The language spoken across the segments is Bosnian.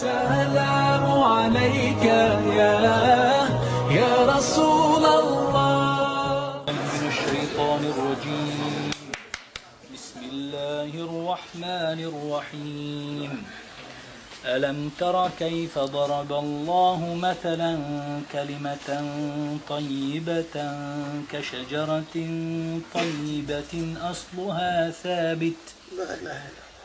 السلام عليك يا يا رسول الله. من الشيطان الرجيم. بسم الله الرحمن الرحيم. ألم تر كيف ضرب الله مثلا كلمة طيبة كشجرة طيبة أصلها ثابت؟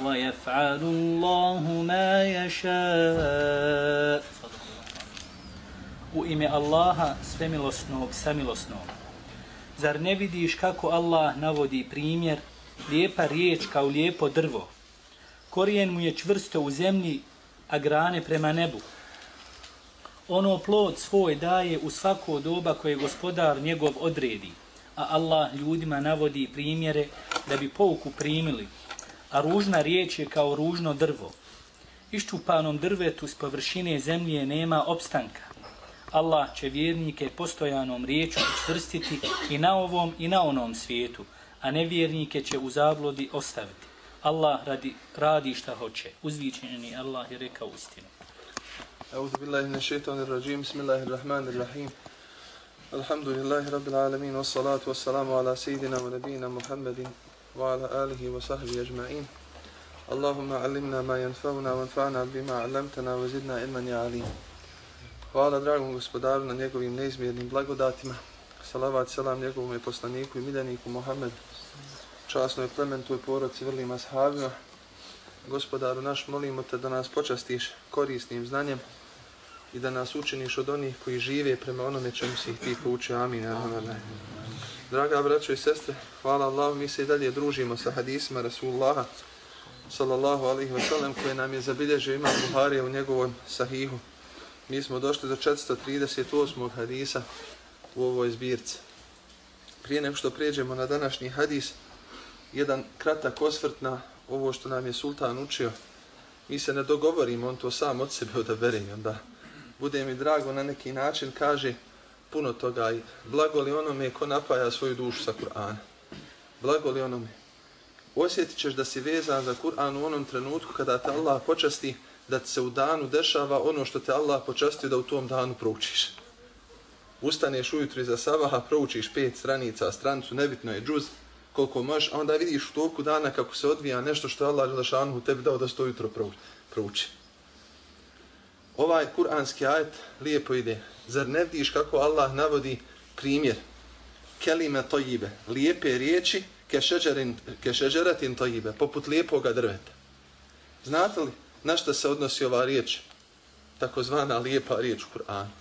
ويفعل الله ما يشاء U ime Allaha svemilosnog, samilosnog. Zar ne vidiš kako Allah navodi primjer, lijepa riječ kao lijepo drvo, korijen mu je čvrsto u zemlji, a grane prema nebu. Ono plod svoj daje u svako doba koje gospodar njegov odredi, a Allah ljudima navodi primjere da bi pouku primili, a ružna riječ je kao ružno drvo. Iščupanom drvetu s površine zemlje nema opstanka. Allah će vjernike postojanom riječu učvrstiti i na ovom i na onom svijetu, a nevjernike će u zablodi ostaviti. Allah radi, radi šta hoće. Uzvičeni Allah je rekao istinu. أعوذ بالله من الشيطان الرجيم بسم الله الرحمن الرحيم الحمد لله رب العالمين والصلاة والسلام على سيدنا ونبينا محمد وعلى آله وصحبه أجمعين اللهم علمنا ما ينفعنا وانفعنا بما علمتنا وزدنا علما يا عليم Hvala dragom gospodaru na njegovim neizmjernim blagodatima. Salavat selam njegovom poslaniku i miljeniku Muhammedu časnoj plementoj poroci vrlima sahabima. Gospodaru naš, molimo te da nas počastiš korisnim znanjem i da nas učiniš od onih koji žive prema onome čemu si ih ti poučio. Amin. Amin. Draga braćo i sestre, hvala Allahu, mi se i dalje družimo sa hadisima Rasulullaha sallallahu alaihi wa sallam koje nam je zabilježio imam Buharija u njegovom sahihu. Mi smo došli do 438. hadisa u ovoj zbirci. Prije nego što prijeđemo na današnji hadis, jedan kratak osvrt na ovo što nam je sultan učio. Mi se ne dogovorimo, on to sam od sebe odabere i onda bude mi drago na neki način, kaže puno toga i blago li onome ko napaja svoju dušu sa Kur'ana. Blago li onome. Osjetit ćeš da si vezan za Kur'an u onom trenutku kada te Allah počasti da ti se u danu dešava ono što te Allah počastio da u tom danu proučiš. Ustaneš ujutro iza sabaha, proučiš pet stranica, stranicu, nebitno je džuz, koliko možeš, a onda vidiš u toku dana kako se odvija nešto što je Allah Želešanu u tebi dao da sto jutro prouči. Ovaj kuranski ajet lijepo ide. Zar ne vidiš kako Allah navodi primjer kelime tojibe, lijepe riječi ke šeđeratin tojibe, poput lijepoga drveta. Znate li na što se odnosi ova riječ, takozvana lijepa riječ u Kur'anu?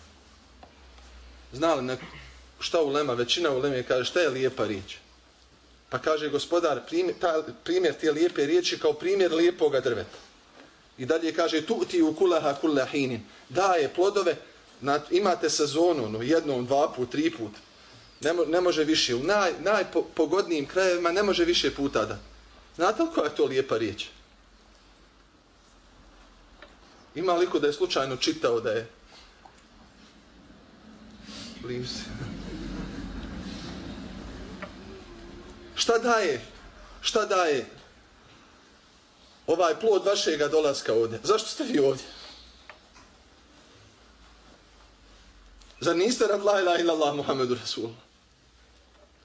Znali neko, šta u lema, većina u leme kaže šta je lijepa riječ? Pa kaže gospodar, primjer, ta, primjer te lijepe riječi kao primjer lijepoga drveta. I dalje kaže, tu ti u kulaha kullahinin. Daje plodove, na, imate sezonu, no, jednom, dva put, tri put. Ne, mo, ne može više. U naj, najpogodnijim krajevima ne može više puta da. Znate li koja je to lijepa riječ? Ima liko da je slučajno čitao da je Leaves. Šta daje? Šta daje? Ovaj plod vašega dolaska ovdje. Zašto ste vi ovdje? Zar niste rad la ilaha illallah Muhammedu Rasulullah?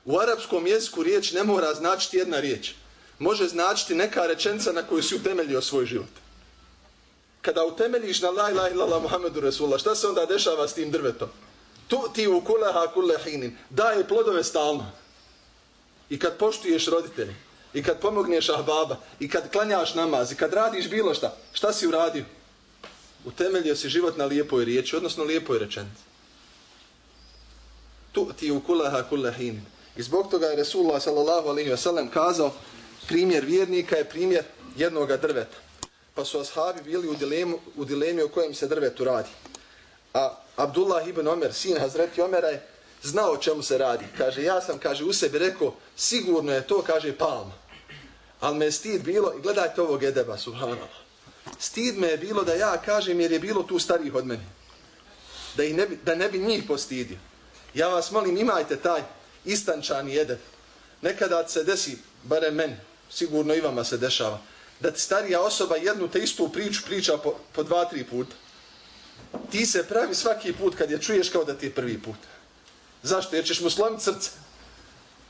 U arapskom jeziku riječ ne mora značiti jedna riječ. Može značiti neka rečenca na koju si utemeljio svoj život. Kada utemeljiš na la ilaha illallah Muhammedu Rasulullah, šta se onda dešava s tim drvetom? Tu ti u kuleha hinin. Daje plodove stalno. I kad poštuješ roditelje, i kad pomogneš ahbaba, i kad klanjaš namaz, i kad radiš bilo šta, šta si uradio? Utemeljio si život na lijepoj riječi, odnosno lijepoj rečenici tu'ti ti u kuleha. I zbog toga je Resulullah sallallahu alaihi wa sallam kazao, primjer vjernika je primjer jednog drveta. Pa su ashabi bili u dilemu, u dilemi o kojem se drvetu radi. A Abdullah ibn Omer, sin Hazreti Omera je znao o čemu se radi. Kaže, ja sam, kaže, u sebi rekao, sigurno je to, kaže, palma. Ali me je stid bilo, i gledajte ovog edeba, subhanallah. Stid me je bilo da ja kažem, jer je bilo tu starih od mene. Da, ih ne bi, da ne bi njih postidio. Ja vas molim, imajte taj istančani jedan. Nekada se desi, bare meni, sigurno i vama se dešava, da ti starija osoba jednu te istu priču priča po, po dva, tri puta. Ti se pravi svaki put kad je čuješ kao da ti je prvi put. Zašto? Jer ćeš mu slomiti srce.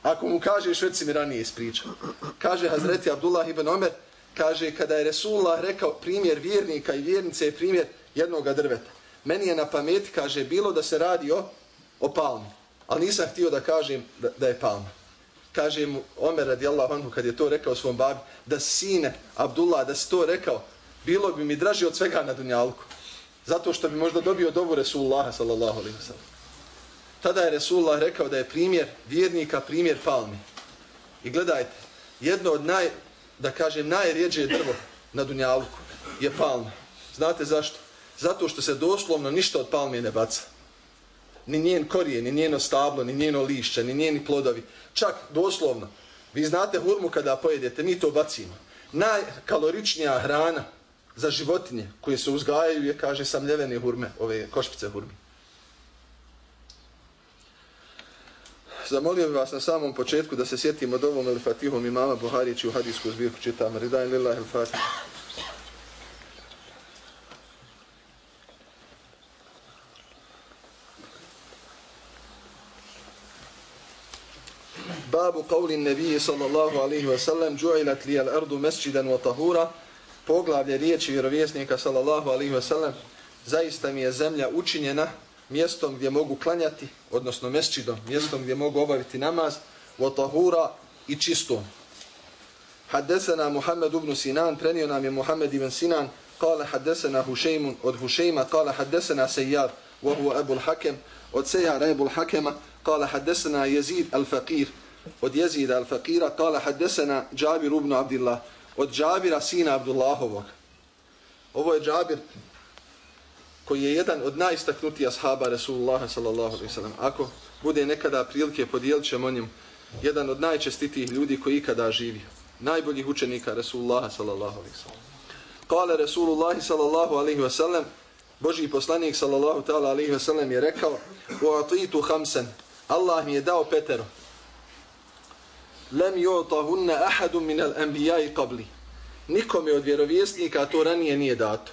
Ako mu kažeš, već si mi ranije ispričao. Kaže Hazreti Abdullah ibn Omer, kaže, kada je Resulullah rekao primjer vjernika i vjernice je primjer jednog drveta. Meni je na pameti, kaže, bilo da se radi o, o palmi. Ali nisam htio da kažem da, da je palma. Kaže mu Omer radijallahu anhu kad je to rekao svom babi, da sine Abdullah, da si to rekao, bilo bi mi draži od svega na dunjalku. Zato što bi možda dobio dobu Resulullaha sallallahu alaihi wa sallam. Tada je Resulullah rekao da je primjer vjernika, primjer palmi. I gledajte, jedno od naj, da kažem, najrijeđe drvo na Dunjalku je palma. Znate zašto? Zato što se doslovno ništa od palme ne baca. Ni njen korijen, ni njeno stablo, ni njeno lišće, ni njeni plodovi. Čak doslovno. Vi znate hurmu kada pojedete, mi to bacimo. Najkaloričnija hrana za životinje koje se uzgajaju je, kaže, samljevene hurme, ove košpice hurme. zamolio bih vas na samom početku da se sjetimo dovom ili fatihom imama Buharići u hadijsku zbirku čitamo. Ridajem lillahi il Babu qawli nebije sallallahu alaihi wa sallam džu'ilat li al ardu mesčidan wa tahura poglavlje riječi vjerovjesnika sallallahu alaihi wa sallam zaista mi je zemlja učinjena mjestom gdje mogu klanjati, odnosno mesčidom, mjestom gdje mogu obaviti namaz, wa tahura i čistom. Haddesena Muhammed ibn Sinan, prenio nam je Muhammed ibn Sinan, kale haddesena Hušejmun od Hušejma, kale haddesena Sejjar, wa huwa Ebul Hakem, od Sejjara Ebul Hakema, kale haddesena Jezid al-Faqir, od Jezida al-Fakira, kala haddesena Džabir ibn Abdillah, od Džabira sina Abdullahovog. Ovo je Džabir koji je jedan od najistaknutija ashaba Rasulullah sallallahu alaihi sallam. Ako bude nekada prilike, podijelit ćemo njim jedan od najčestitijih ljudi koji ikada živi. Najboljih učenika Rasulullah sallallahu alaihi sallam. Kale Rasulullah sallallahu alaihi wa sallam, Boži poslanik sallallahu ta'ala alaihi wa sallam je rekao u atitu hamsen, Allah mi je dao petero. Lem yu'tahunna ahadun min al-anbiya'i qabli. Nikome od vjerovjesnika to ranije nije dato.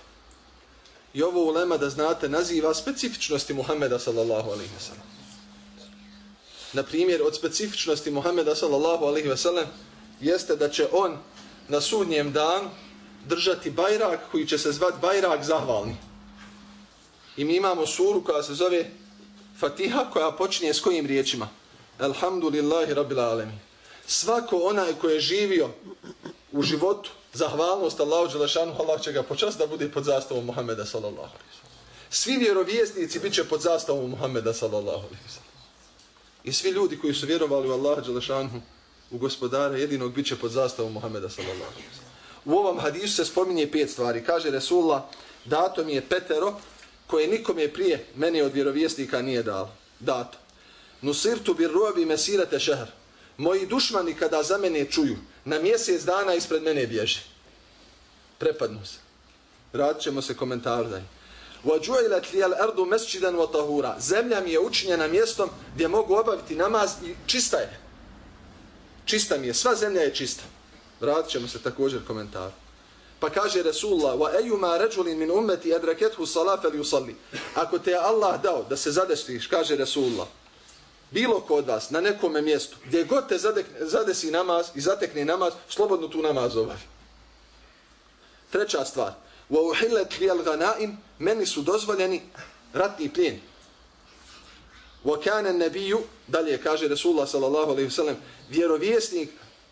I ovo ulema da znate naziva specifičnosti Muhameda sallallahu alejhi ve sellem. Na primjer, od specifičnosti Muhameda sallallahu alejhi ve sellem jeste da će on na sudnjem danu držati bajrak koji će se zvat bajrak zahvalni. I mi imamo suru koja se zove Fatiha koja počinje s kojim riječima? Alhamdulillahi rabbil alemin. Svako onaj koji je živio u životu zahvalnost Allahu Đelešanu, Allah će ga počast da bude pod zastavom Muhammeda sallallahu alaihi Svi vjerovjesnici bit će pod zastavom Muhammeda sallallahu alaihi I svi ljudi koji su vjerovali u Allaha Đelešanu, u gospodara jedinog bit će pod zastavom Muhammeda sallallahu alaihi U ovom hadisu se spominje pet stvari. Kaže Resulullah, dato mi je petero koje nikom je prije meni od vjerovjesnika nije dal. Dato. Nusirtu bir robi mesirate šehr. Moji dušmani kada za mene čuju, na mjesec dana ispred mene bježe. Prepadnu se. Radit ćemo se komentar daj. وَجُعِلَتْ لِيَ الْأَرْضُ مَسْجِدًا وَطَهُورًا Zemlja mi je učinjena mjestom gdje mogu obaviti namaz i čista je. Čista mi je. Sva zemlja je čista. Radit ćemo se također komentar. Pa kaže Resulullah, wa ayyuma rajulin min ummati adrakathu salat falyusalli. Ako te Allah dao da se zadestiš, kaže Resulullah, bilo ko od vas na nekom mjestu, gdje god te zadekne, zadesi namaz i zatekne namaz, slobodno tu namaz obavi. Treća stvar. Wa uhillat li meni su dozvoljeni ratni plijen. Wa kana an-nabiyyu, dalje kaže Resulullah s.a.v. alejhi ve sellem, vjerovjesnik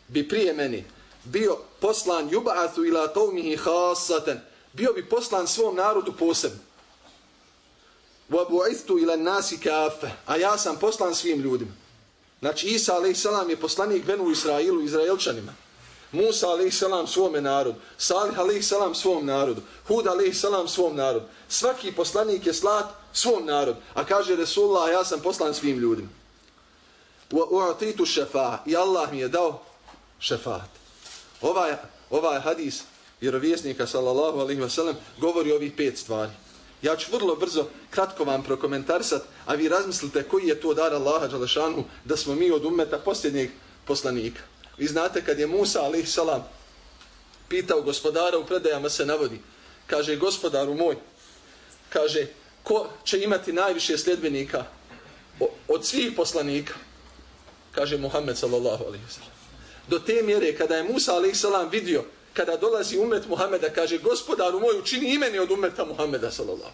bi prije meni bio poslan yub'athu ila qaumihi khassatan bio bi poslan svom narodu posebno wa إِلَى ila an-nasi a ja sam poslan svim ljudima znači Isa a.s. je poslanik Benu Israilu Izraelčanima Musa a.s. svome svom narodu Salih a.s. svom narodu Hud a.s. svom narodu svaki poslanik je slat svom narodu a kaže Resulullah ja sam poslan svim ljudima wa u'titu i Allah mi je dao šefat. ovaj, ovaj hadis vjerovjesnika sallallahu alaihi wasallam govori ovih pet stvari. Ja ću vrlo brzo, kratko vam prokomentarisat, a vi razmislite koji je to dar Allaha Đalešanu da smo mi od umeta posljednjeg poslanika. Vi znate kad je Musa alaihi salam pitao gospodara u predajama se navodi, kaže gospodaru moj, kaže ko će imati najviše sljedbenika od svih poslanika, kaže Muhammed sallallahu alaihi sallam. do te mjere kada je Musa salam vidio kada dolazi umet Muhameda kaže gospodaru moj učini imeni od umeta Muhameda sallallahu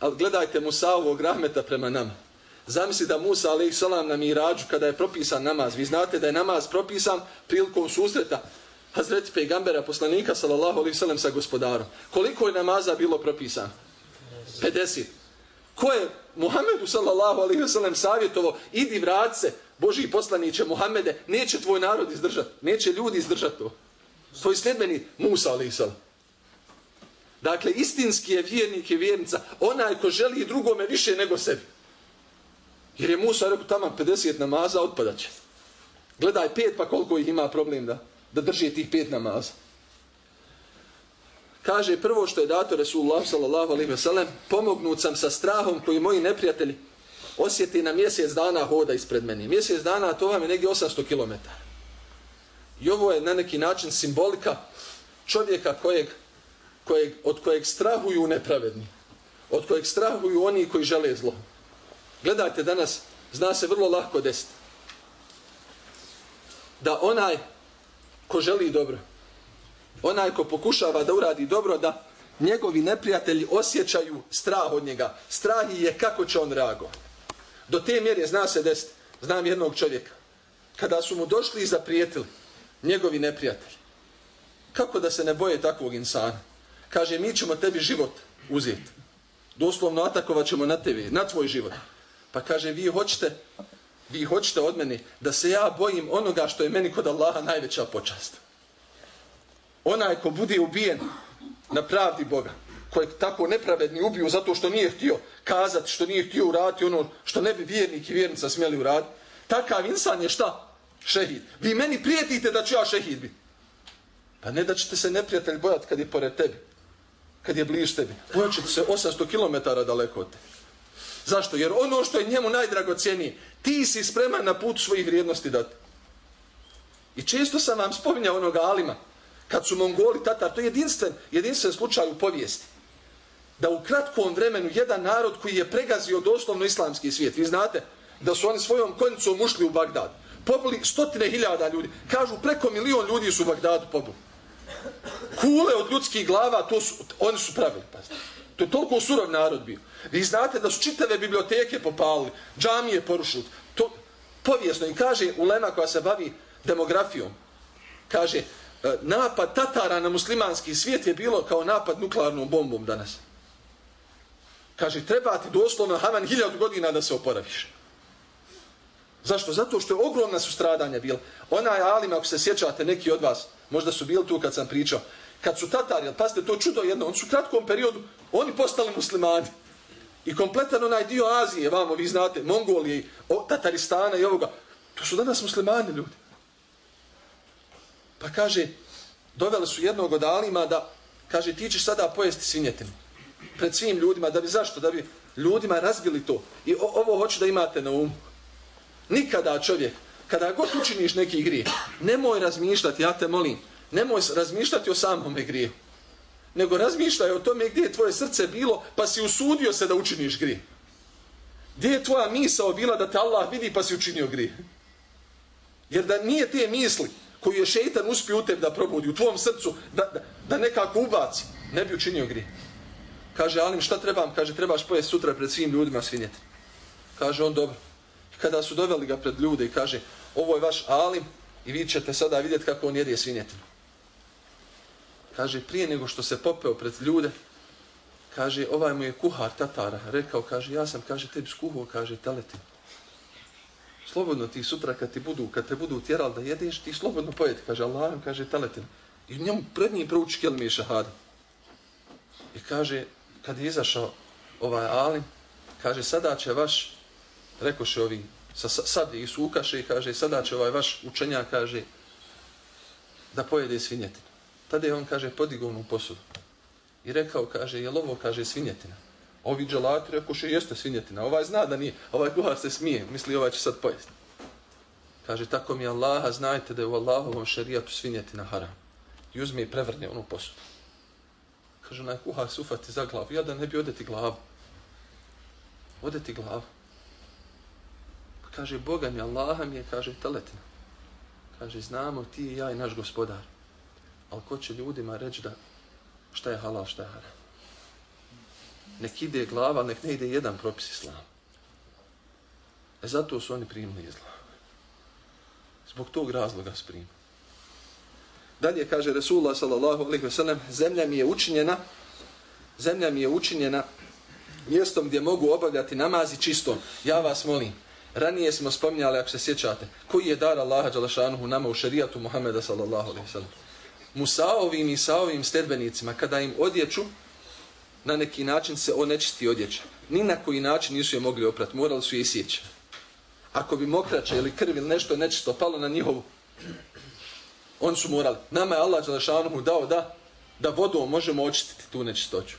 Ali gledajte Musa ovog rahmeta prema nama. Zamisli da Musa a.s. na mirađu kada je propisan namaz. Vi znate da je namaz propisan prilikom susreta Hazreti Pegambera poslanika sallallahu alaihi sallam sa gospodarom. Koliko je namaza bilo propisan? 50. Ko je Muhammedu sallallahu alaihi sallam savjetovo idi vrat se Boži poslaniće Muhammede, neće tvoj narod izdržati, neće ljudi izdržati to. Tvoj sljedbeni Musa, ali sal. Dakle, istinski je vjernik i vjernica, onaj ko želi drugome više nego sebi. Jer je Musa rekao, tamo 50 namaza, otpadat će. Gledaj pet, pa koliko ih ima problem da, da drži tih pet namaza. Kaže, prvo što je dato Resulullah sallallahu alaihi ve sellem, pomognut sam sa strahom koji moji neprijatelji osjeti na mjesec dana hoda ispred meni. Mjesec dana, to vam je negdje 800 km. I ovo je na neki način simbolika čovjeka kojeg, kojeg, od kojeg strahuju nepravedni. Od kojeg strahuju oni koji žele zlo. Gledajte danas, zna se vrlo lahko desiti. Da onaj ko želi dobro, onaj ko pokušava da uradi dobro, da njegovi neprijatelji osjećaju strah od njega. Strah je kako će on reagovati. Do te mjere zna se desiti. Znam jednog čovjeka. Kada su mu došli i zaprijetili njegovi neprijatelji. Kako da se ne boje takvog insana? Kaže, mi ćemo tebi život uzeti. Doslovno atakovat ćemo na tebi, na tvoj život. Pa kaže, vi hoćete, vi hoćete od mene da se ja bojim onoga što je meni kod Allaha najveća počast. Onaj ko bude ubijen na pravdi Boga, kojeg tako nepravedni ubiju zato što nije htio kazati, što nije htio uraditi ono što ne bi vjernik i vjernica smjeli uraditi. Takav insan je šta? Šehid. Vi meni prijetite da ću ja šehid biti. Pa ne da ćete se neprijatelj bojati kad je pored tebi. Kad je bliž tebi. Bojat ćete se 800 km daleko od tebi. Zašto? Jer ono što je njemu najdragocijenije, ti si spreman na put svojih vrijednosti dati. I često sam vam spominjao onoga Alima, kad su Mongoli, Tatar, to je jedinstven, jedinstven slučaj u povijesti da u kratkom vremenu jedan narod koji je pregazio doslovno islamski svijet, vi znate da su oni svojom konicom ušli u Bagdad, pobili stotine hiljada ljudi, kažu preko milion ljudi su u Bagdadu pobili. Kule od ljudskih glava, to su, oni su pravili, pa To je toliko surov narod bio. Vi znate da su čitave biblioteke popalili, džamije porušili. To povijesno i kaže Ulema koja se bavi demografijom, kaže, e, napad Tatara na muslimanski svijet je bilo kao napad nuklearnom bombom danas. Kaže, treba ti doslovno haman hiljadu godina da se oporaviš. Zašto? Zato što je ogromna su stradanja bila. Ona je Alim, ako se sjećate neki od vas, možda su bili tu kad sam pričao, kad su Tatari, pazite, to čudo jedno, oni su u kratkom periodu, oni postali muslimani. I kompletan onaj dio Azije, vamo, vi znate, Mongolije, Tataristana i ovoga, to su danas muslimani ljudi. Pa kaže, doveli su jednog od Alima da, kaže, ti ćeš sada pojesti svinjetinu pred svim ljudima, da bi zašto? Da bi ljudima razbili to. I ovo hoću da imate na umu. Nikada čovjek, kada god učiniš neki grije, nemoj razmišljati, ja te molim, nemoj razmišljati o samom grije, nego razmišljaj o tome gdje je tvoje srce bilo, pa si usudio se da učiniš grije. Gdje je tvoja misao bila da te Allah vidi pa si učinio grije? Jer da nije te misli koju je šeitan uspio u tebi da probudi u tvom srcu, da, da, da nekako ubaci, ne bi učinio grije. Kaže, Alim, šta trebam? Kaže, trebaš pojesti sutra pred svim ljudima svinjetinu. Kaže, on dobro. Kada su doveli ga pred ljude i kaže, ovo je vaš Alim, i vi ćete sada vidjeti kako on jede svinjetinu. Kaže, prije nego što se popeo pred ljude, kaže, ovaj mu je kuhar tatara, rekao, kaže, ja sam, kaže, tebi skuhao, kaže, teletinu. Slobodno ti sutra kad ti budu, kad te budu tjerali da jedeš, ti slobodno pojedi, kaže, Allah kaže, teletinu. I njemu pred njim prouči kelmi šahada. I kaže, kad je izašao ovaj alim, kaže, sada će vaš, rekoše ovi, sa, sad i sukaše i kaže, sada će ovaj vaš učenja, kaže, da pojede svinjetinu. Tada je on, kaže, podigovnu posudu. I rekao, kaže, je ovo, kaže, svinjetina. Ovi dželati rekoše, jeste svinjetina. Ovaj zna da nije, ovaj kuhar se smije, misli, ovaj će sad pojesti. Kaže, tako mi Allaha, znajte da je u Allahovom šarijatu svinjetina haram. I uzme i prevrne onu posudu. Kaže, onaj kuhar se ufati za glavu. Ja da ne bi odeti glavu. Odeti glavu. Kaže, Boga mi, Allaha mi je, kaže, teletina. Kaže, znamo ti i ja i naš gospodar. Ali ko će ljudima reći da šta je halal, šta je haram. Nek ide glava, nek ne ide jedan propis islama. E zato su oni primili izla. Zbog tog razloga su primili. Dalje kaže Resulullah sallallahu alaihi ve sellem, zemlja mi je učinjena, zemlja mi je učinjena mjestom gdje mogu obavljati namazi čistom. Ja vas molim, ranije smo spominjali, ako se sjećate, koji je dar Allaha Đalašanuhu nama u šerijatu Muhammeda sallallahu alaihi ve sallam. Musaovim i Saovim stedbenicima, kada im odjeću, na neki način se onečisti odjeća. Ni na koji način nisu je mogli oprati, morali su je isjeći. Ako bi mokraće ili krv ili nešto nečisto palo na njihovu, on su morali. Nama je Allah Đalešanuhu dao da, da vodom možemo očistiti tu nečistoću.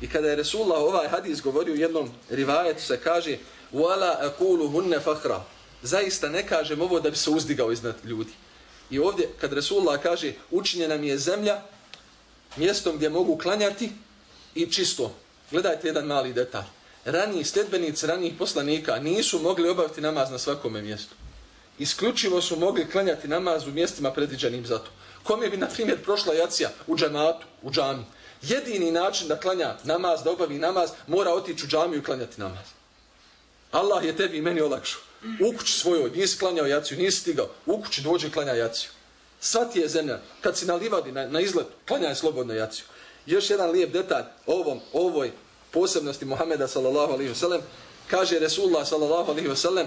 I kada je Resulullah ovaj hadis govorio u jednom rivajetu se kaže Wala akulu hunne fahra. Zaista ne kažem ovo da bi se uzdigao iznad ljudi. I ovdje, kad Resulullah kaže, učinjena mi je zemlja, mjestom gdje mogu klanjati i čisto. Gledajte jedan mali detalj. Raniji sljedbenici, ranijih poslanika nisu mogli obaviti namaz na svakome mjestu. Isključivo su mogli klanjati namaz u mjestima predviđenim za to. Kome bi, na primjer, prošla jacija u džematu, u džami? Jedini način da klanja namaz, da obavi namaz, mora otići u džamiju i klanjati namaz. Allah je tebi i meni olakšao. U kući svojoj, nisi klanjao jaciju, nisi stigao. U kući dođe klanja jaciju. Sva ti je zemlja. Kad si na livadi, na, na izlet, klanjaj slobodno jaciju. Još jedan lijep detalj ovom, ovoj posebnosti Muhameda sallallahu alaihi wasallam. Kaže Resulullah sallallahu alaihi wasallam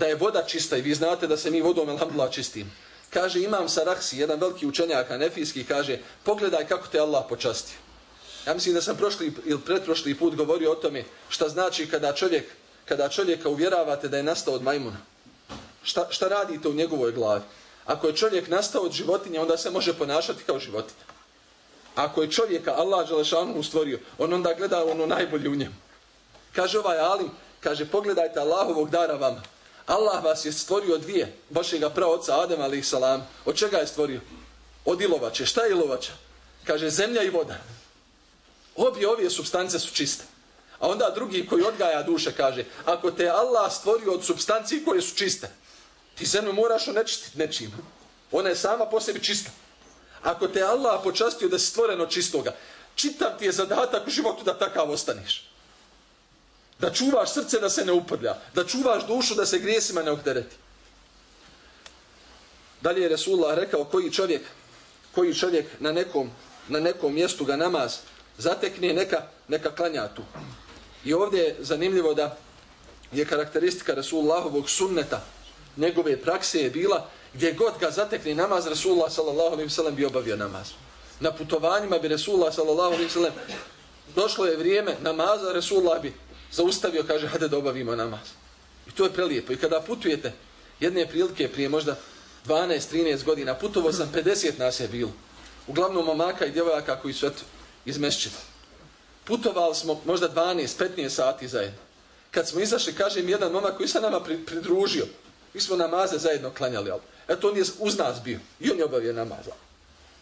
da je voda čista i vi znate da se mi vodom alhamdulillah čistim. Kaže imam Saraksi, jedan veliki učenjak anefijski, kaže pogledaj kako te Allah počastio. Ja mislim da sam prošli ili pretprošli put govorio o tome šta znači kada čovjek kada čovjeka uvjeravate da je nastao od majmuna. Šta, šta radite u njegovoj glavi? Ako je čovjek nastao od životinja, onda se može ponašati kao životinja. Ako je čovjeka Allah Đelešanu ustvorio, on onda gleda ono najbolje u njemu. Kaže ovaj Alim, kaže pogledajte Allahovog dara vama. Allah vas je stvorio dvije, vašega praoca Adem alaih salam. Od čega je stvorio? Od ilovače. Šta je ilovača? Kaže zemlja i voda. Obje ove substance su čiste. A onda drugi koji odgaja duše kaže, ako te Allah stvorio od substanci koje su čiste, ti zemlju moraš onečistiti nečim. Ona je sama po sebi čista. Ako te Allah počastio da si stvoreno čistoga, čitav ti je zadatak u životu da takav ostaniš. Da čuvaš srce da se ne uprlja. Da čuvaš dušu da se grijesima ne optereti. Dalje je Resulullah rekao koji čovjek, koji čovjek na nekom, na nekom mjestu ga namaz zatekne, neka, neka klanja tu. I ovdje je zanimljivo da je karakteristika Resulullahovog sunneta, njegove prakse je bila gdje god ga zatekne namaz, Resulullah sallallahu alaihi sellem bi obavio namaz. Na putovanjima bi Resulullah sallallahu alaihi sellem došlo je vrijeme namaza, Resulullah bi zaustavio, kaže, hajde da obavimo namaz. I to je prelijepo. I kada putujete, jedne prilike prije možda 12-13 godina, putovo sam 50 nas je bilo. Uglavnom momaka i djevojaka koji su eto, izmešćeni putovali smo možda 12-15 sati zajedno. Kad smo izašli, kaže mi jedan momak koji se nama pridružio, mi smo namaze zajedno klanjali, ali eto on je uz nas bio i on je obavio namaz.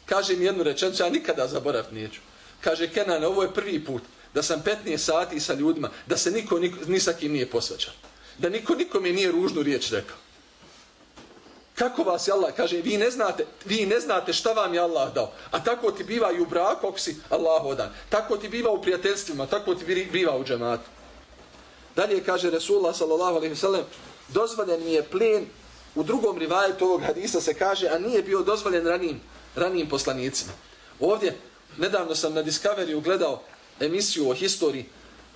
Kaže mi jednu rečenicu, ja nikada zaboraviti neću. Kaže, Kenan, ovo je prvi put da sam 15 sati sa ljudima, da se niko, niko ni sa kim nije posvađan. Da niko nikome nije ružnu riječ rekao. Kako vas je Allah, kaže, vi ne znate, vi ne znate šta vam je Allah dao. A tako ti biva i u braku, ako si Allah odan. Tako ti biva u prijateljstvima, tako ti biva u džematu. Dalje kaže Resulullah sallallahu alaihi dozvoljen mi je plen u drugom rivajetu ovog hadisa se kaže, a nije bio dozvoljen ranijim, ranijim poslanicima. Ovdje, nedavno sam na Discovery ugledao emisiju o historiji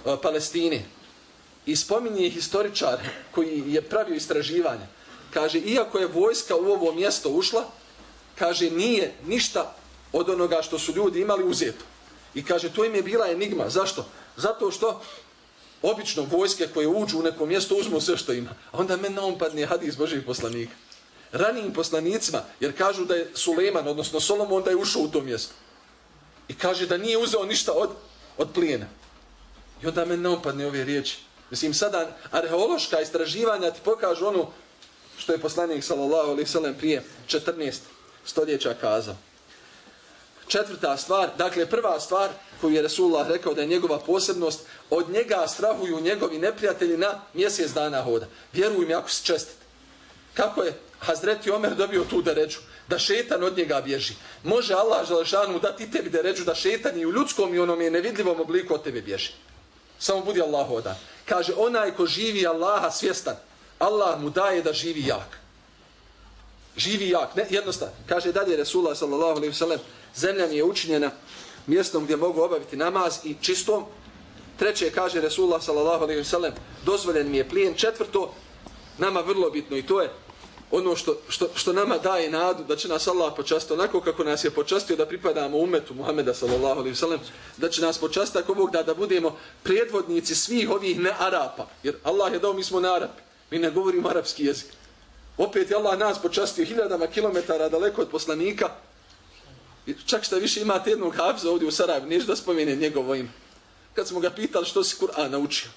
uh, Palestine i spominje historičar koji je pravio istraživanje. Kaže, iako je vojska u ovo mjesto ušla, kaže, nije ništa od onoga što su ljudi imali uzeto. I kaže, to im je bila enigma. Zašto? Zato što obično vojske koje uđu u neko mjesto uzmu sve što ima. A onda men na um padne hadis Božih poslanika. Ranijim poslanicima, jer kažu da je Suleman, odnosno Solomon, da je ušao u to mjesto. I kaže da nije uzeo ništa od, od plijena. I onda meni na ove riječi. Mislim, sada arheološka istraživanja ti pokažu ono što je poslanik sallallahu alaihi sallam prije 14 stoljeća kazao. Četvrta stvar, dakle prva stvar koju je Resulullah rekao da je njegova posebnost, od njega strahuju njegovi neprijatelji na mjesec dana hoda. Vjeruj mi ako si čestit. Kako je Hazreti Omer dobio tu deređu? Da šetan od njega bježi. Može Allah Želešanu dati tebi deređu da šetan i u ljudskom i onom je nevidljivom obliku od tebe bježi. Samo budi Allah odan. Kaže, onaj ko živi Allaha svjestan, Allah mu daje da živi jak. Živi jak. Ne, jednostavno. Kaže dalje Resulullah sallallahu alaihi sallam, zemlja mi je učinjena mjestom gdje mogu obaviti namaz i čistom. Treće, kaže Resulullah sallallahu alaihi sallam, dozvoljen mi je plijen. Četvrto, nama vrlo bitno i to je ono što, što, što nama daje nadu da će nas Allah počastiti onako kako nas je počastio da pripadamo umetu Muhameda sallallahu alaihi sallam, da će nas počastiti ako Bog da da budemo predvodnici svih ovih ne Arapa. Jer Allah je dao mi smo ne Arapi. Mi ne govorimo arapski jezik. Opet je Allah nas počastio hiljadama kilometara daleko od poslanika. Čak što više imate jednog hafza ovdje u Sarajevu, neću da spomene njegovo ime. Kad smo ga pitali što si Kur'an naučio,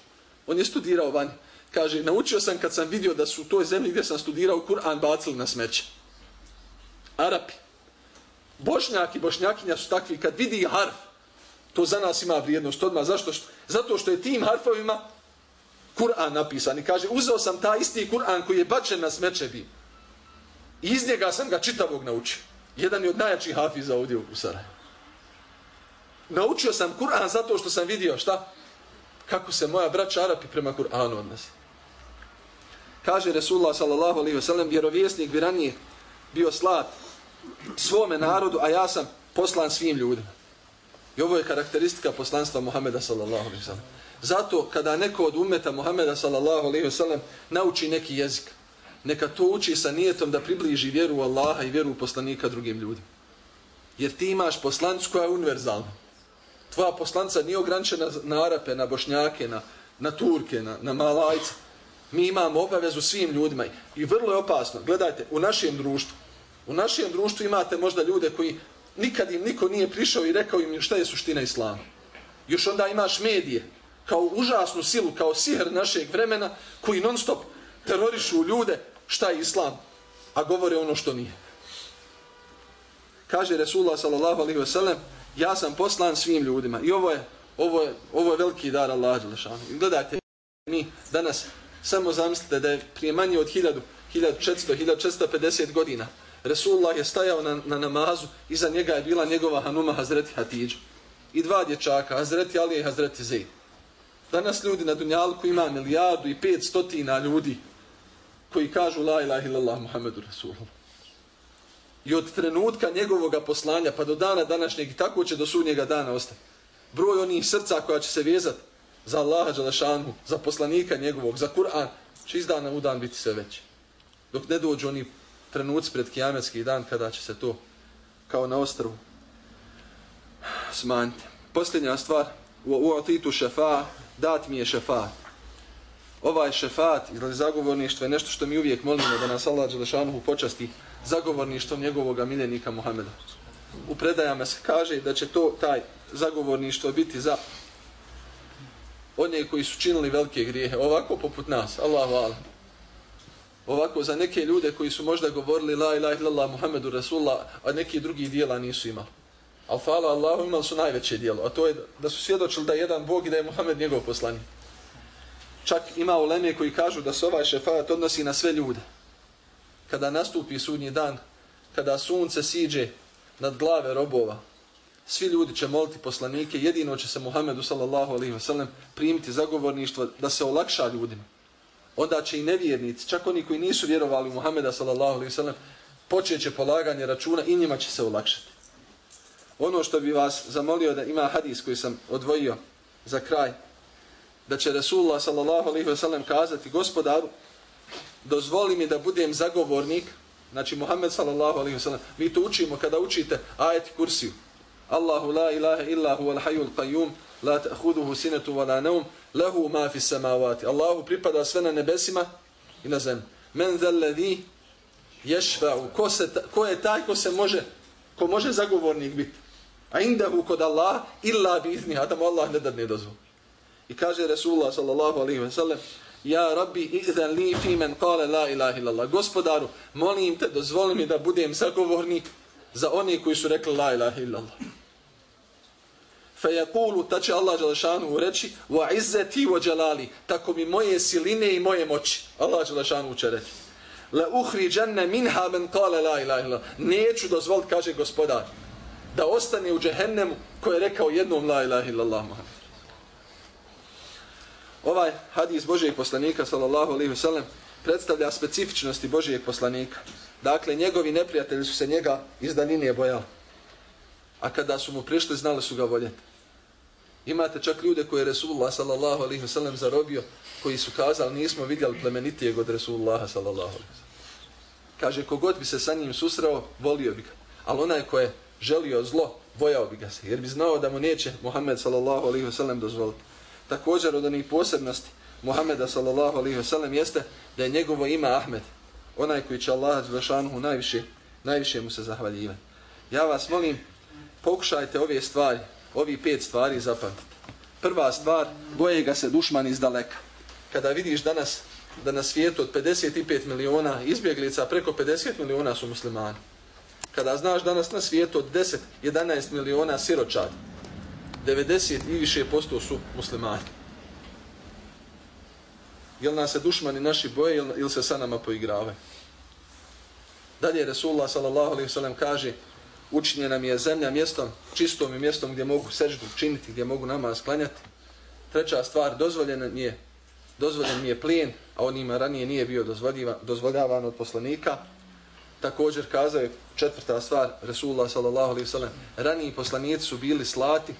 on je studirao vani. Kaže, naučio sam kad sam vidio da su u toj zemlji gdje sam studirao Kur'an bacili na smeće. Arapi. Bošnjaki, bošnjakinja su takvi, kad vidi harf, to za nas ima vrijednost odmah. Zašto? Zato što je tim harfovima Kur'an napisan. I kaže, uzeo sam ta isti Kur'an koji je bačen na smeće bi. I iz njega sam ga čitavog naučio. Jedan je od najjačih hafiza ovdje u Sarajevo. Naučio sam Kur'an zato što sam vidio šta? Kako se moja braća Arapi prema Kur'anu odnose. Kaže Resulullah sallallahu alaihi wasallam, vjerovjesnik bi ranije bio slat svome narodu, a ja sam poslan svim ljudima. I ovo je karakteristika poslanstva Muhameda sallallahu alaihi wasallam. Zato kada neko od umeta Muhameda sallallahu alaihi wasallam nauči neki jezik, neka to uči sa nijetom da približi vjeru Allaha i vjeru poslanika drugim ljudima. Jer ti imaš poslancu koja je univerzalna. Tvoja poslanca nije ograničena na Arape, na Bošnjake, na, na Turke, na, na Malajce. Mi imamo obavezu svim ljudima. I vrlo je opasno. Gledajte, u našem društvu, u našem društvu imate možda ljude koji nikad im niko nije prišao i rekao im šta je suština Islama. Još onda imaš medije, kao užasnu silu, kao sihr našeg vremena, koji non stop terorišu ljude šta je islam, a govore ono što nije. Kaže Resulullah sallallahu alaihi ve sellem, ja sam poslan svim ljudima. I ovo je, ovo je, ovo je veliki dar Allah Đelešanu. I gledajte, mi danas samo zamislite da je prije manje od 1000, 1400, 1450 godina Resulullah je stajao na, na namazu, iza njega je bila njegova hanuma Hazreti Hatidža. I dva dječaka, Hazreti Ali i Hazreti Zeyd. Danas ljudi na Dunjalku ima milijardu i pet stotina ljudi koji kažu la ilaha illallah Muhammedu Rasulullah. I od trenutka njegovog poslanja pa do dana današnjeg i tako će do sudnjega dana ostati. Broj onih srca koja će se vezati za Allaha Đalešanu, za poslanika njegovog, za Kur'an, će iz dana u dan biti sve veći. Dok ne dođu oni trenuci pred kijametski dan kada će se to kao na ostrvu smanjiti. Posljednja stvar, u uatitu šefa, dat mi je šefat. Ovaj šefat ili zagovorništvo je nešto što mi uvijek molimo da nas Allah Đelešanuhu počasti zagovorništvom njegovog miljenika Muhameda. U predajama se kaže da će to taj zagovorništvo biti za one koji su činili velike grijehe, ovako poput nas, Allah vala. Ovako za neke ljude koji su možda govorili la ilaha illallah Muhammedu Rasulullah, a neki drugi dijela nisu imali. Al fala Allahu imali su najveće dijelo, a to je da su svjedočili da je jedan Bog i da je Muhammed njegov poslanik. Čak ima uleme koji kažu da se ovaj šefat odnosi na sve ljude. Kada nastupi sudnji dan, kada sunce siđe nad glave robova, svi ljudi će moliti poslanike, jedino će se Muhammedu sallallahu alaihi ve sellem primiti zagovorništvo da se olakša ljudima. onda će i nevjernici, čak oni koji nisu vjerovali u Muhameda sallallahu alaihi ve počet će polaganje računa i njima će se olakšati. Ono što bi vas zamolio da ima hadis koji sam odvojio za kraj, da će Resulullah sallallahu alaihi sellem kazati gospodaru, dozvoli mi da budem zagovornik, znači Muhammed sallallahu alaihi sellem mi to učimo kada učite ajet kursiju. Allahu la ilaha illa huwa al-hayyul qayyum la ta'khudhuhu sinatun wa la nawm lahu ma fi samawati. Allahu pripada sve na nebesima i na zemlji. Men zal ladhi yashfa'u ko se ko je taj ko se može ko može zagovornik biti? A indahu kod Allah illa bi izni. Adam Allah ne dadne dozvol i kaže Rasulullah sallallahu alaihi ve sellem Ja rabbi izan li fi men kale la ilaha illallah. Gospodaru, molim te, dozvoli mi da budem zagovornik za oni koji su rekli la ilaha illallah. Fa yaqulu ta će Allah Đelešanu reći wa izzati wa jalali tako mi moje siline i moje moći Allah Đelešanu će reći la ukhrijanna minha man qala la ilaha illallah. neću dozvoliti, kaže gospodar da ostane u džehennemu ko je rekao jednom la ilaha illallah Muhammed. Ovaj hadis Božijeg poslanika sallallahu alejhi ve sellem predstavlja specifičnosti Božijeg poslanika. Dakle, njegovi neprijatelji su se njega iz daljine bojali. A kada su mu prišli, znali su ga voljeti. Imate čak ljude koje je Resulullah sallallahu alaihi wa sallam zarobio, koji su kazali nismo vidjeli plemenitijeg od Resulullah sallallahu alaihi wa sallam. Kaže, kogod bi se sa njim susreo, volio bi ga. Ali onaj ko je želio zlo, bojao bi ga se. Jer bi znao da mu neće Muhammed sallallahu alaihi wa sallam dozvoliti. Također od onih posebnosti Muhameda sallallahu alaihi wasallam jeste da je njegovo ime Ahmed. Onaj koji će Allah zvašanuhu najviše, najviše mu se zahvaljivati. Ja vas molim, pokušajte ove stvari, ovi pet stvari zapamtiti. Prva stvar, boje ga se dušman iz daleka. Kada vidiš danas da na svijetu od 55 miliona izbjeglica, preko 50 miliona su muslimani. Kada znaš danas na svijetu od 10, 11 miliona siročadi, 90 i više posto su muslimani. Jel nas se dušmani naši boje ili se sa nama poigrave? Dalje Resulullah sallallahu alaihi sallam kaže učinjena mi je zemlja mjestom, čistom i mjestom gdje mogu seždu činiti, gdje mogu nama sklanjati. Treća stvar, dozvoljena mi je, dozvoljen mi je plijen, a onima ranije nije bio dozvoljavan od poslanika. Također kazao je četvrta stvar, Resulullah sallallahu alaihi sallam, raniji poslanici su bili slati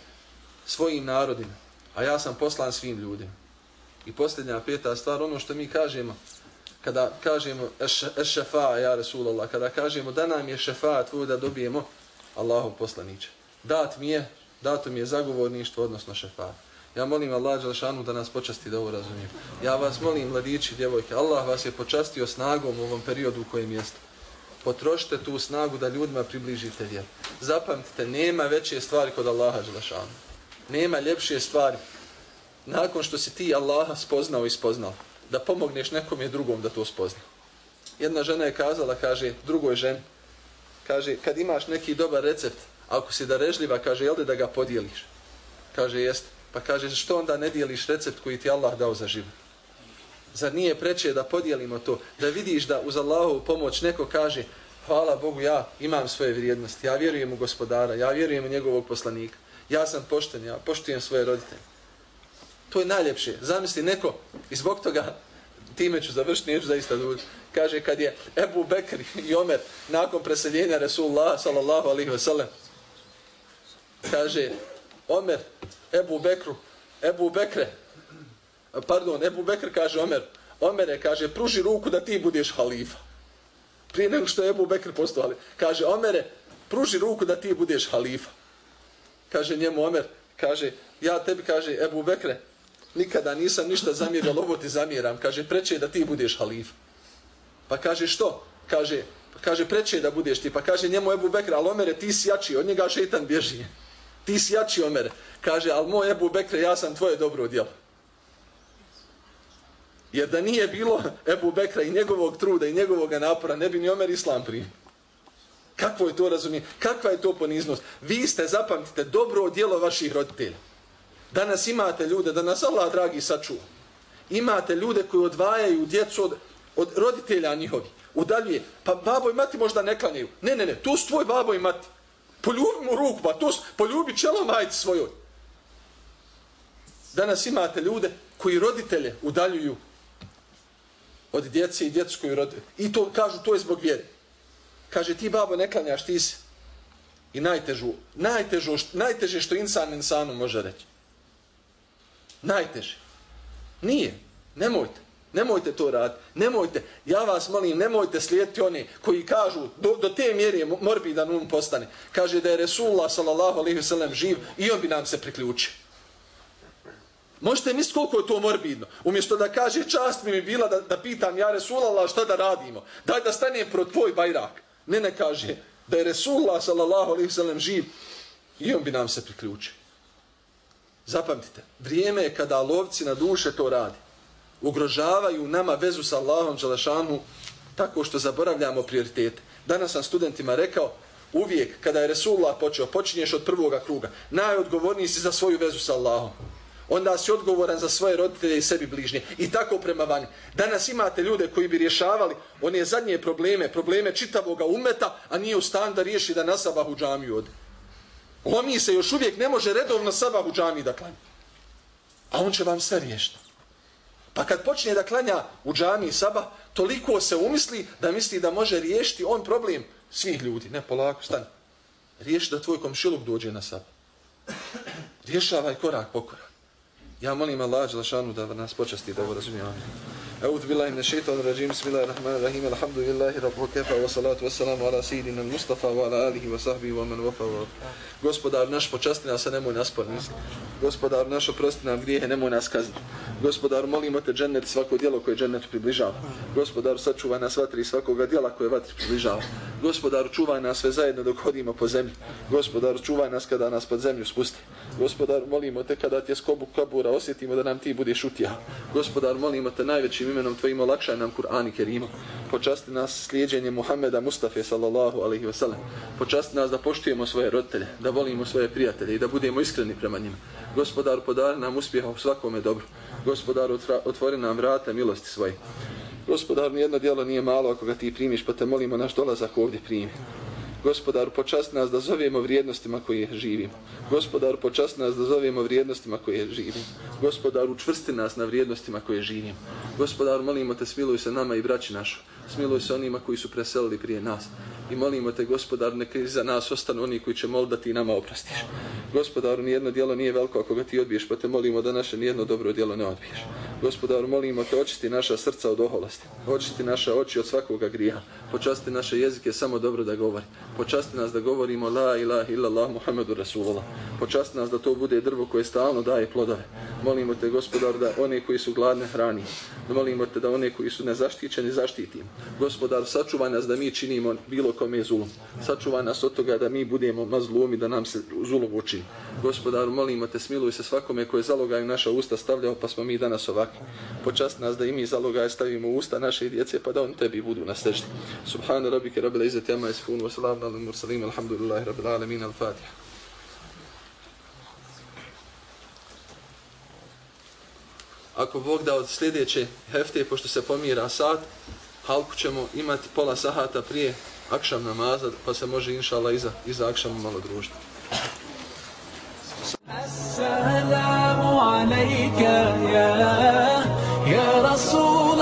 svojim narodima, a ja sam poslan svim ljudima. I posljednja peta stvar, ono što mi kažemo, kada kažemo es šefa, ja Resulallah, kada kažemo da nam je šefa tvoj da dobijemo Allahov poslaniće. Dat mi je, dato mi je zagovorništvo, odnosno šefa. Ja molim Allah Đalšanu da nas počasti da ovo razumijem. Ja vas molim, mladići, djevojke, Allah vas je počastio snagom u ovom periodu u kojem jeste. Potrošite tu snagu da ljudima približite vjeru. Zapamtite, nema veće stvari kod Allaha Đalšanu. Nema ljepše stvari. Nakon što si ti Allaha spoznao i spoznao, da pomogneš nekom je drugom da to spozna. Jedna žena je kazala, kaže, drugoj ženi, kaže, kad imaš neki dobar recept, ako si darežljiva, kaže, jel da ga podijeliš? Kaže, jest. Pa kaže, što onda ne dijeliš recept koji ti Allah dao za život? Zar nije preče da podijelimo to? Da vidiš da uz Allahovu pomoć neko kaže, hvala Bogu, ja imam svoje vrijednosti, ja vjerujem u gospodara, ja vjerujem u njegovog poslanika, ja sam pošten, ja poštujem svoje roditelje. To je najljepše. Zamisli neko i zbog toga time ću završiti, neću zaista duži. Kaže, kad je Ebu Bekr i Omer nakon preseljenja Resulullah sallallahu alaihi ve sellem, kaže, Omer, Ebu Bekru, Ebu Bekre, pardon, Ebu Bekr kaže Omer, Omer kaže, pruži ruku da ti budeš halifa. Prije nego što je Ebu Bekr postovali. Kaže, Omere, pruži ruku da ti budeš halifa. Kaže njemu Omer, kaže, ja tebi, kaže, Ebu Bekre, nikada nisam ništa zamjerio, ovo ti zamjeram. Kaže, preče da ti budeš halif. Pa kaže, što? Kaže, kaže preče da budeš ti. Pa kaže njemu Ebu Bekre, ali Omere, ti si jači, od njega šeitan bježi. Ti si jači, Omere. Kaže, ali moj Ebu Bekre, ja sam tvoje dobro djelo. Jer da nije bilo Ebu Bekra i njegovog truda i njegovog napora, ne bi ni Omer Islam primio. Kakvo je to razumije? Kakva je to poniznost? Vi ste, zapamtite, dobro djelo vaših roditelja. Danas imate ljude, da nas Allah dragi sačuva. Imate ljude koji odvajaju djecu od, od roditelja njihovi. Udaljuje. Pa babo i mati možda ne klanjaju. Ne, ne, ne, to su tvoj babo i mati. Poljubi mu ruku, pa to su, poljubi čelo majci svojoj. Danas imate ljude koji roditelje udaljuju od djece i djecu koju rode. I to kažu, to je zbog vjere. Kaže, ti babo ne klanjaš, ti si. I najtežu, najtežu, najteže što insan insanu može reći. Najteže. Nije. Nemojte. Nemojte to raditi. Nemojte. Ja vas molim, nemojte slijediti oni koji kažu do, do te mjere morbidan um postane. Kaže da je Resulullah sallallahu alaihi živ i on bi nam se priključio. Možete misliti koliko je to morbidno. Umjesto da kaže čast mi mi bila da, da pitam ja Resulullah šta da radimo. Daj da stanem pro tvoj bajrak. Ne ne kaže da je Resulullah sallallahu alaihi sallam živ i on bi nam se priključio. Zapamtite, vrijeme je kada lovci na duše to radi. Ugrožavaju nama vezu sa Allahom Đelešanu tako što zaboravljamo prioritete. Danas sam studentima rekao, uvijek kada je Resulullah počeo, počinješ od prvoga kruga, najodgovorniji si za svoju vezu sa Allahom onda si odgovoran za svoje roditelje i sebi bližnje. I tako prema vani. Danas imate ljude koji bi rješavali one zadnje probleme, probleme čitavog umeta, a nije u stan da riješi da na sabahu džamiju ode. Lomi se još uvijek ne može redovno sabah u džamiji da klanja. A on će vam sve riješiti. Pa kad počne da klanja u džamiji sabah, toliko se umisli da misli da može riješiti on problem svih ljudi. Ne, polako, stani. Riješi da tvoj komšiluk dođe na sabah. Rješavaj korak po korak. Ja molim Allah Đelešanu da nas počasti da ovo razumijemo. أعوذ بالله من الشيطان الرجيم بسم الله الرحمن الرحيم الحمد لله رب وكفى والصلاة والسلام على سيدنا المصطفى وعلى آله وصحبه ومن وفى Gospodar naš počasti nas, a nemoj nas poniziti. Gospodar naš oprosti nam grijehe, nemoj nas kazniti. Gospodar molimo te džennet svako djelo koje džennet približava. Gospodar sačuvaj nas vatri svakoga djela koje vatri približava. Gospodar čuvaj nas sve zajedno dok hodimo po zemlji. Gospodar čuvaj nas kada nas pod zemlju spusti. Gospodar molimo te kada ti je skobu kabura osjetimo da nam ti budeš utija. Gospodar molimo te najveći najvećim imenom tvojim olakšaj nam Kur'an i Kerima. Počasti nas slijedjenje Muhammeda Mustafa sallallahu alaihi wasallam. Počasti nas da poštujemo svoje roditelje, da volimo svoje prijatelje i da budemo iskreni prema njima. Gospodar podari nam uspjeha u svakome dobru. Gospodar otvori nam vrata milosti svoje. Gospodar, nijedno djelo nije malo ako ga ti primiš, pa te molimo naš dolazak ovdje primi. Gospodaru, počast nas da zovemo vrijednostima koje živimo. Gospodaru, počast nas da zovemo vrijednostima koje živimo. Gospodaru, čvrsti nas na vrijednostima koje živimo. Gospodaru, molimo te, smiluj se nama i braći našu. Smiluj se onima koji su preselili prije nas. I molimo te, gospodar, neka za nas ostanu oni koji će moliti da ti nama oprostiš. Gospodaru, nijedno dijelo nije veliko ako ga ti odbiješ, pa te molimo da naše nijedno dobro dijelo ne odbiješ. Gospodaru, molimo te, očisti naša srca od oholosti. Očisti naše oči od svakoga grija. Počasti naše jezike samo dobro da govori. Počasti nas da govorimo la ilaha illallah Muhammedu Rasulullah. Počasti nas da to bude drvo koje stalno daje plodove. Molimo te, gospodar, da one koji su gladne hrani. Molimo te da one koji su nezaštićeni zaštitimo. Gospodar, sačuvaj nas da mi činimo bilo kome zulum. Sačuvaj nas od toga da mi budemo mazlumi, da nam se zulum učini. Gospodar, molimo te, smiluj se svakome koje zalogaju naša usta stavljao, pa smo mi danas ovakvi. Počast nas da i mi zalogaj stavimo usta naše djece, pa da on tebi budu na stežni. Subhanu rabike, rabila izzati, amma isfun, wa salamu ala mursalim, alhamdulillahi, rabila alamin, al-fatiha. ako Bog da od sljedeće hefte, pošto se pomira sat, halku ćemo imati pola sahata prije akšam namaza, pa se može inšala iza, iza akšam malo družiti. Assalamu alaikum ya, ya رسول